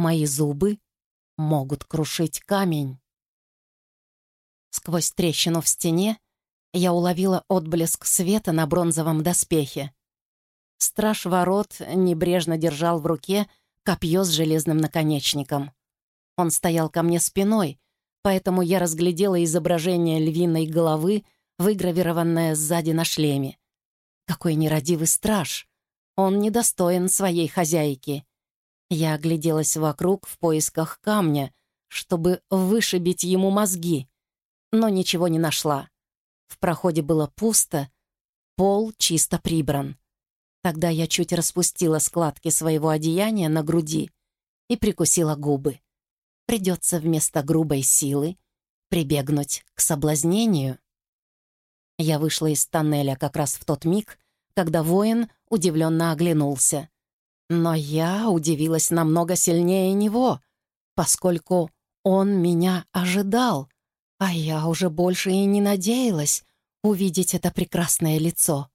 Мои зубы могут крушить камень. Сквозь трещину в стене я уловила отблеск света на бронзовом доспехе. Страж ворот небрежно держал в руке копье с железным наконечником. Он стоял ко мне спиной, поэтому я разглядела изображение львиной головы, выгравированное сзади на шлеме. Какой нерадивый страж! Он недостоин своей хозяйки. Я огляделась вокруг в поисках камня, чтобы вышибить ему мозги, но ничего не нашла. В проходе было пусто, пол чисто прибран. Тогда я чуть распустила складки своего одеяния на груди и прикусила губы. Придется вместо грубой силы прибегнуть к соблазнению. Я вышла из тоннеля как раз в тот миг, когда воин удивленно оглянулся. Но я удивилась намного сильнее него, поскольку он меня ожидал, а я уже больше и не надеялась увидеть это прекрасное лицо.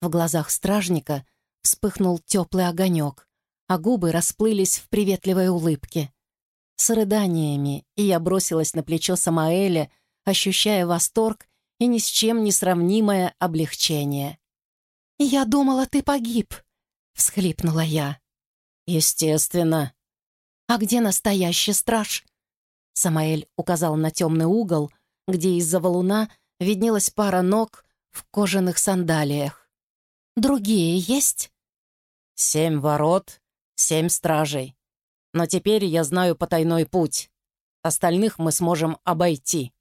В глазах стражника вспыхнул теплый огонек, а губы расплылись в приветливой улыбке. С рыданиями я бросилась на плечо Самаэля, ощущая восторг и ни с чем не сравнимое облегчение. «Я думала, ты погиб», — всхлипнула я. «Естественно». «А где настоящий страж?» Самаэль указал на темный угол, где из-за валуна виднелась пара ног в кожаных сандалиях. «Другие есть?» «Семь ворот, семь стражей. Но теперь я знаю потайной путь. Остальных мы сможем обойти».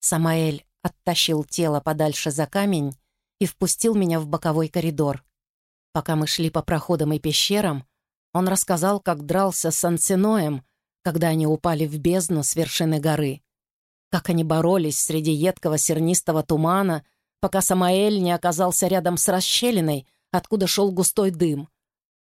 Самаэль оттащил тело подальше за камень и впустил меня в боковой коридор. Пока мы шли по проходам и пещерам, он рассказал, как дрался с Ансиноем, когда они упали в бездну с вершины горы. Как они боролись среди едкого сернистого тумана, пока Самаэль не оказался рядом с расщелиной, откуда шел густой дым.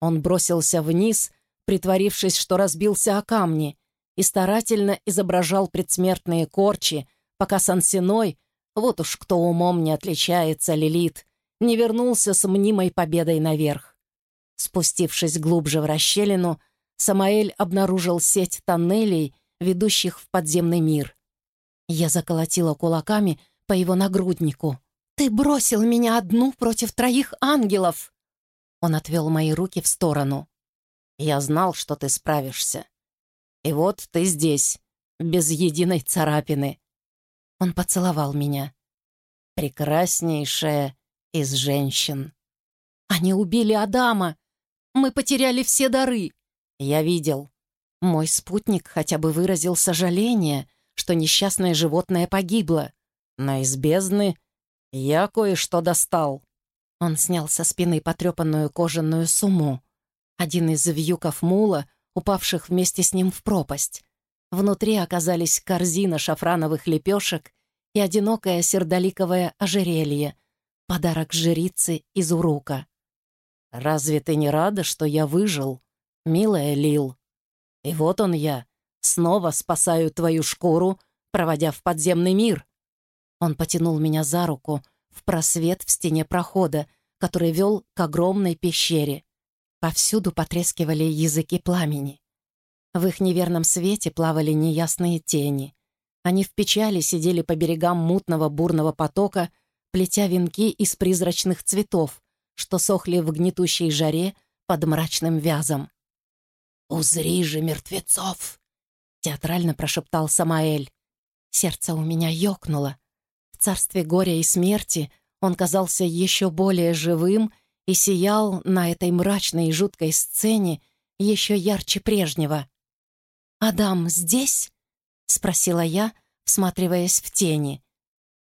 Он бросился вниз, притворившись, что разбился о камни, и старательно изображал предсмертные корчи, пока Сансиной, вот уж кто умом не отличается, Лилит, не вернулся с мнимой победой наверх. Спустившись глубже в расщелину, Самаэль обнаружил сеть тоннелей, ведущих в подземный мир. Я заколотила кулаками по его нагруднику. «Ты бросил меня одну против троих ангелов!» Он отвел мои руки в сторону. «Я знал, что ты справишься. И вот ты здесь, без единой царапины». Он поцеловал меня. «Прекраснейшая из женщин». «Они убили Адама! Мы потеряли все дары!» Я видел. Мой спутник хотя бы выразил сожаление, что несчастное животное погибло. Но из бездны я кое-что достал. Он снял со спины потрепанную кожаную сумму. Один из вьюков мула, упавших вместе с ним в пропасть. Внутри оказались корзина шафрановых лепешек и одинокое сердоликовое ожерелье, подарок жрицы из Урука. «Разве ты не рада, что я выжил?» милая Лил. И вот он я, снова спасаю твою шкуру, проводя в подземный мир. Он потянул меня за руку в просвет в стене прохода, который вел к огромной пещере. Повсюду потрескивали языки пламени. В их неверном свете плавали неясные тени. Они в печали сидели по берегам мутного бурного потока, плетя венки из призрачных цветов, что сохли в гнетущей жаре под мрачным вязом. «Узри же мертвецов!» — театрально прошептал Самаэль. Сердце у меня ёкнуло. В царстве горя и смерти он казался еще более живым и сиял на этой мрачной и жуткой сцене еще ярче прежнего. «Адам здесь?» — спросила я, всматриваясь в тени.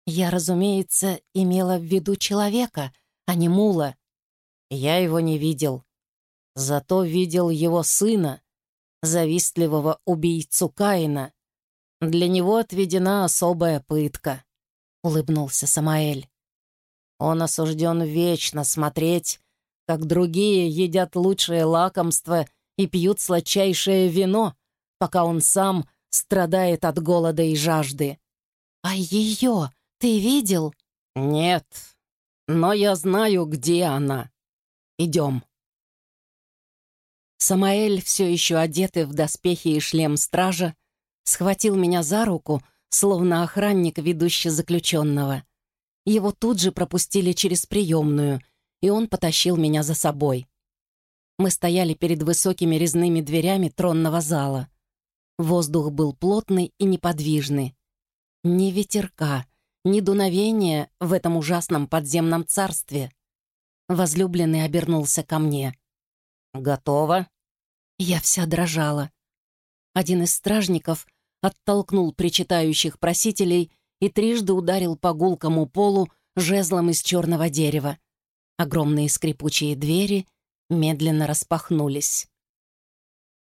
Я, разумеется, имела в виду человека, а не мула. Я его не видел. Зато видел его сына, завистливого убийцу Каина. Для него отведена особая пытка, — улыбнулся Самаэль. Он осужден вечно смотреть, как другие едят лучшее лакомство и пьют сладчайшее вино, пока он сам страдает от голода и жажды. «А ее ты видел?» «Нет, но я знаю, где она. Идем». Самаэль, все еще одетый в доспехи и шлем стража, схватил меня за руку, словно охранник, ведущий заключенного. Его тут же пропустили через приемную, и он потащил меня за собой. Мы стояли перед высокими резными дверями тронного зала. Воздух был плотный и неподвижный. Ни ветерка, ни дуновения в этом ужасном подземном царстве. Возлюбленный обернулся ко мне. «Готово?» Я вся дрожала. Один из стражников оттолкнул причитающих просителей и трижды ударил по гулкому полу жезлом из черного дерева. Огромные скрипучие двери медленно распахнулись.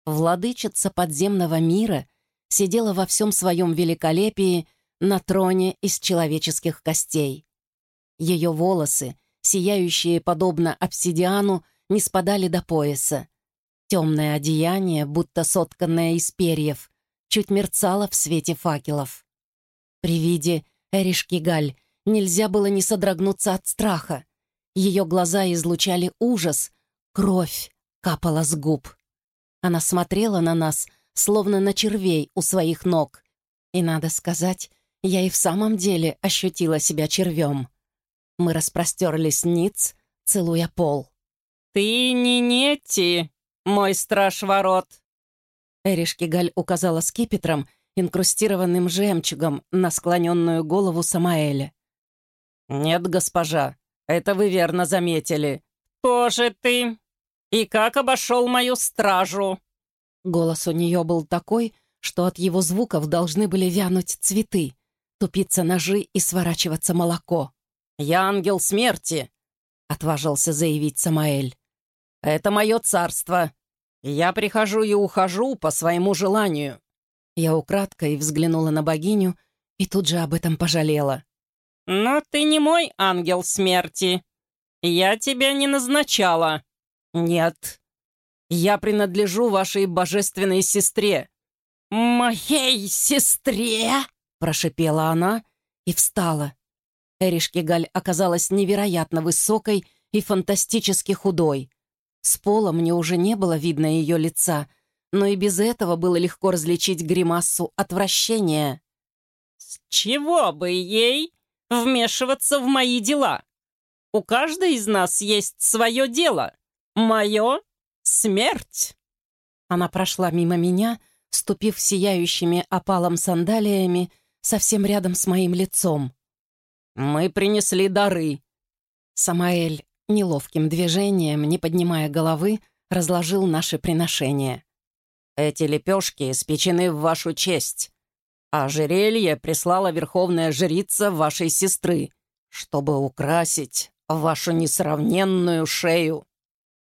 Владычица подземного мира сидела во всем своем великолепии на троне из человеческих костей. Ее волосы, сияющие подобно обсидиану, не спадали до пояса. Темное одеяние, будто сотканное из перьев, чуть мерцало в свете факелов. При виде Эришки Галь нельзя было не содрогнуться от страха. Ее глаза излучали ужас, кровь капала с губ. Она смотрела на нас, словно на червей у своих ног. И, надо сказать, я и в самом деле ощутила себя червем. Мы распростерлись ниц, целуя пол. «Ты не Нетти, мой страж ворот!» Эришкигаль указала скипетром, инкрустированным жемчугом, на склоненную голову Самаэля. «Нет, госпожа, это вы верно заметили. Тоже ты. И как обошел мою стражу?» Голос у нее был такой, что от его звуков должны были вянуть цветы, тупиться ножи и сворачиваться молоко. «Я ангел смерти», — отважился заявить Самаэль. «Это мое царство. Я прихожу и ухожу по своему желанию». Я украдкой взглянула на богиню и тут же об этом пожалела. «Но ты не мой ангел смерти. Я тебя не назначала». «Нет, я принадлежу вашей божественной сестре». «Моей сестре?» — прошипела она и встала. Эришкигаль оказалась невероятно высокой и фантастически худой. С пола мне уже не было видно ее лица, но и без этого было легко различить гримассу отвращения. «С чего бы ей вмешиваться в мои дела? У каждой из нас есть свое дело. Мое — смерть!» Она прошла мимо меня, ступив сияющими опалом сандалиями совсем рядом с моим лицом. «Мы принесли дары». Самаэль неловким движением, не поднимая головы, разложил наши приношения. «Эти лепешки испечены в вашу честь, а жерелье прислала верховная жрица вашей сестры, чтобы украсить вашу несравненную шею».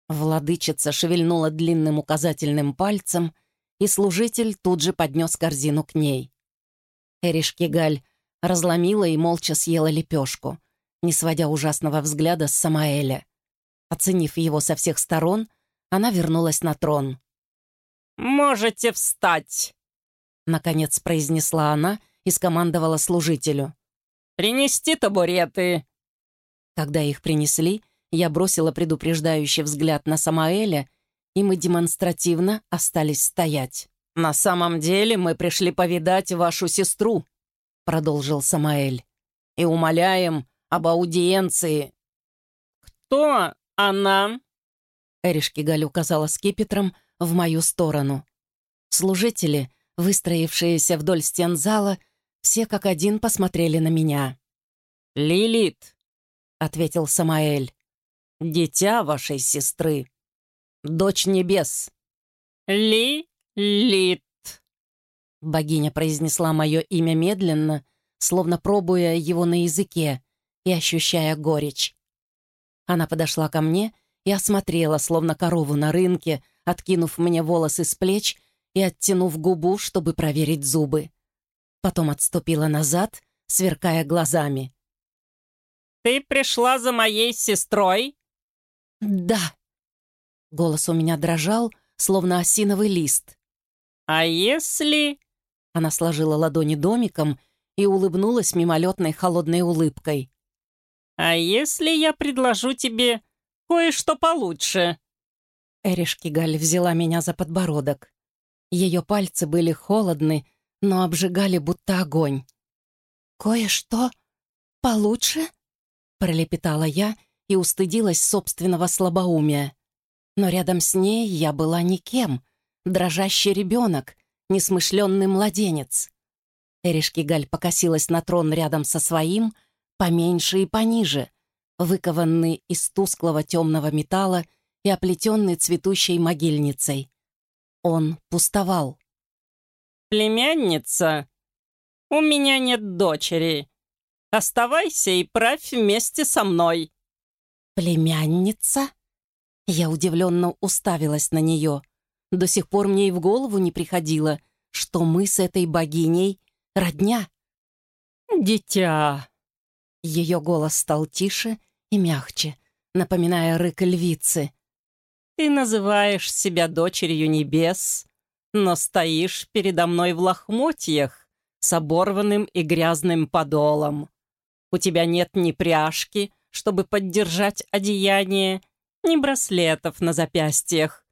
Владычица шевельнула длинным указательным пальцем, и служитель тут же поднес корзину к ней. Эришкигаль разломила и молча съела лепешку, не сводя ужасного взгляда с Самаэля. Оценив его со всех сторон, она вернулась на трон. «Можете встать!» Наконец произнесла она и скомандовала служителю. «Принести табуреты!» Когда их принесли, я бросила предупреждающий взгляд на Самаэля, и мы демонстративно остались стоять. «На самом деле мы пришли повидать вашу сестру», — продолжил Самаэль. «И умоляем об аудиенции». «Кто она?» Эришкигаль указала скипетром в мою сторону. Служители, выстроившиеся вдоль стен зала, все как один посмотрели на меня. «Лилит», — ответил Самаэль, — «дитя вашей сестры, дочь небес». «Ли-лит», Богиня произнесла мое имя медленно, словно пробуя его на языке и ощущая горечь. Она подошла ко мне и осмотрела, словно корову на рынке, откинув мне волосы с плеч и оттянув губу, чтобы проверить зубы. Потом отступила назад, сверкая глазами. «Ты пришла за моей сестрой?» «Да». Голос у меня дрожал, словно осиновый лист. «А если...» Она сложила ладони домиком и улыбнулась мимолетной холодной улыбкой. «А если я предложу тебе кое-что получше?» Эришкигаль взяла меня за подбородок. Ее пальцы были холодны, но обжигали будто огонь. «Кое-что получше?» — пролепетала я и устыдилась собственного слабоумия. Но рядом с ней я была никем, дрожащий ребенок, несмышленный младенец. Эришкигаль покосилась на трон рядом со своим, поменьше и пониже, выкованный из тусклого темного металла и оплетенный цветущей могильницей. Он пустовал. «Племянница, у меня нет дочери. Оставайся и правь вместе со мной». «Племянница?» Я удивленно уставилась на нее. До сих пор мне и в голову не приходило, что мы с этой богиней родня. «Дитя!» Ее голос стал тише и мягче, напоминая рык львицы. «Ты называешь себя дочерью небес, но стоишь передо мной в лохмотьях с оборванным и грязным подолом. У тебя нет ни пряжки, чтобы поддержать одеяние, ни браслетов на запястьях.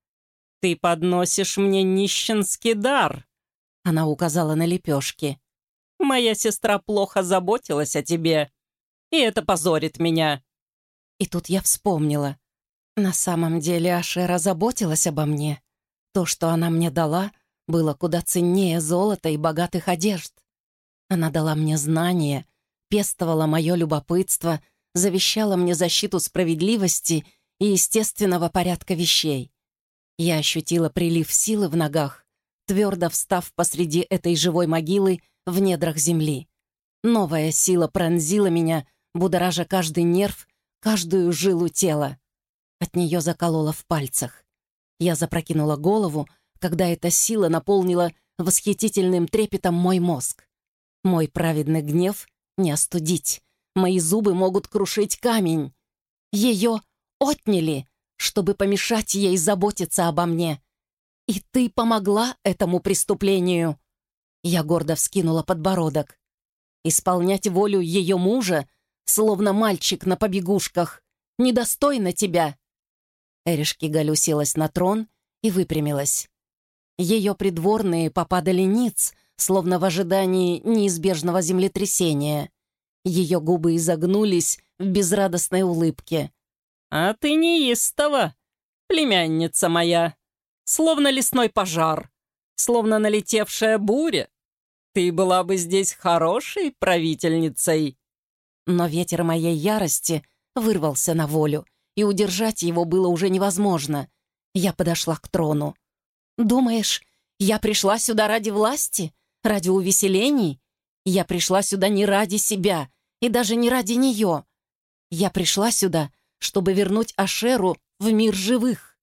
Ты подносишь мне нищенский дар». Она указала на лепешки. «Моя сестра плохо заботилась о тебе, и это позорит меня». И тут я вспомнила. На самом деле Ашера заботилась обо мне. То, что она мне дала, было куда ценнее золота и богатых одежд. Она дала мне знания, пестовала мое любопытство, завещала мне защиту справедливости и естественного порядка вещей. Я ощутила прилив силы в ногах, твердо встав посреди этой живой могилы в недрах земли. Новая сила пронзила меня, будоража каждый нерв, каждую жилу тела. От нее заколола в пальцах. Я запрокинула голову, когда эта сила наполнила восхитительным трепетом мой мозг. Мой праведный гнев не остудить. Мои зубы могут крушить камень. Ее отняли, чтобы помешать ей заботиться обо мне. И ты помогла этому преступлению. Я гордо вскинула подбородок. Исполнять волю ее мужа, словно мальчик на побегушках, недостойно тебя. Эришкигаль уселась на трон и выпрямилась. Ее придворные попадали ниц, словно в ожидании неизбежного землетрясения. Ее губы изогнулись в безрадостной улыбке. «А ты неистова, племянница моя, словно лесной пожар, словно налетевшая буря. Ты была бы здесь хорошей правительницей». Но ветер моей ярости вырвался на волю, и удержать его было уже невозможно. Я подошла к трону. «Думаешь, я пришла сюда ради власти? Ради увеселений? Я пришла сюда не ради себя и даже не ради нее. Я пришла сюда, чтобы вернуть Ашеру в мир живых.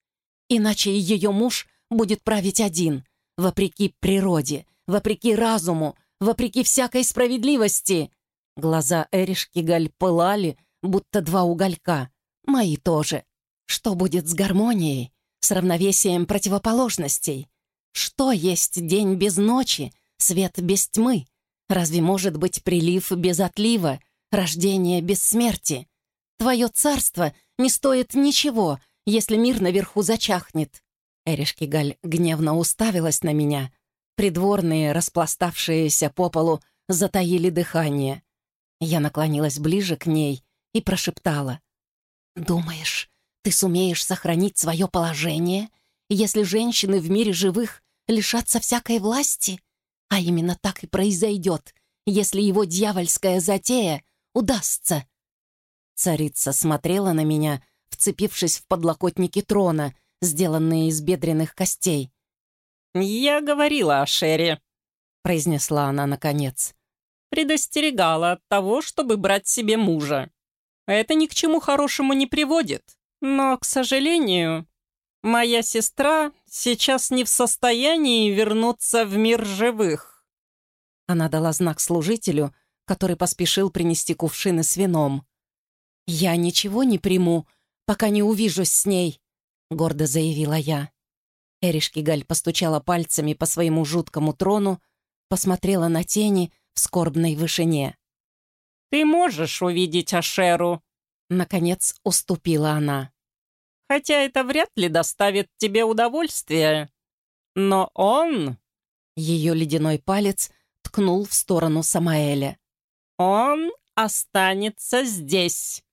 Иначе ее муж будет править один, вопреки природе, вопреки разуму, вопреки всякой справедливости. Глаза Эришки Галь пылали, будто два уголька. Мои тоже. Что будет с гармонией, с равновесием противоположностей? Что есть день без ночи, свет без тьмы? Разве может быть прилив без отлива, рождение без смерти? Твое царство не стоит ничего, если мир наверху зачахнет». Эришкигаль гневно уставилась на меня. Придворные, распластавшиеся по полу, затаили дыхание. Я наклонилась ближе к ней и прошептала. «Думаешь, ты сумеешь сохранить свое положение, если женщины в мире живых лишатся всякой власти? А именно так и произойдет, если его дьявольская затея удастся». Царица смотрела на меня, вцепившись в подлокотники трона, сделанные из бедренных костей. «Я говорила о Шере», — произнесла она наконец. «Предостерегала от того, чтобы брать себе мужа. Это ни к чему хорошему не приводит. Но, к сожалению, моя сестра сейчас не в состоянии вернуться в мир живых». Она дала знак служителю, который поспешил принести кувшины с вином. «Я ничего не приму, пока не увижусь с ней», — гордо заявила я. Эришкигаль постучала пальцами по своему жуткому трону, посмотрела на тени в скорбной вышине. «Ты можешь увидеть Ашеру?» Наконец уступила она. хотя это вряд ли доставит тебе удовольствие. Но он...» Ее ледяной палец ткнул в сторону Самаэля. «Он останется здесь.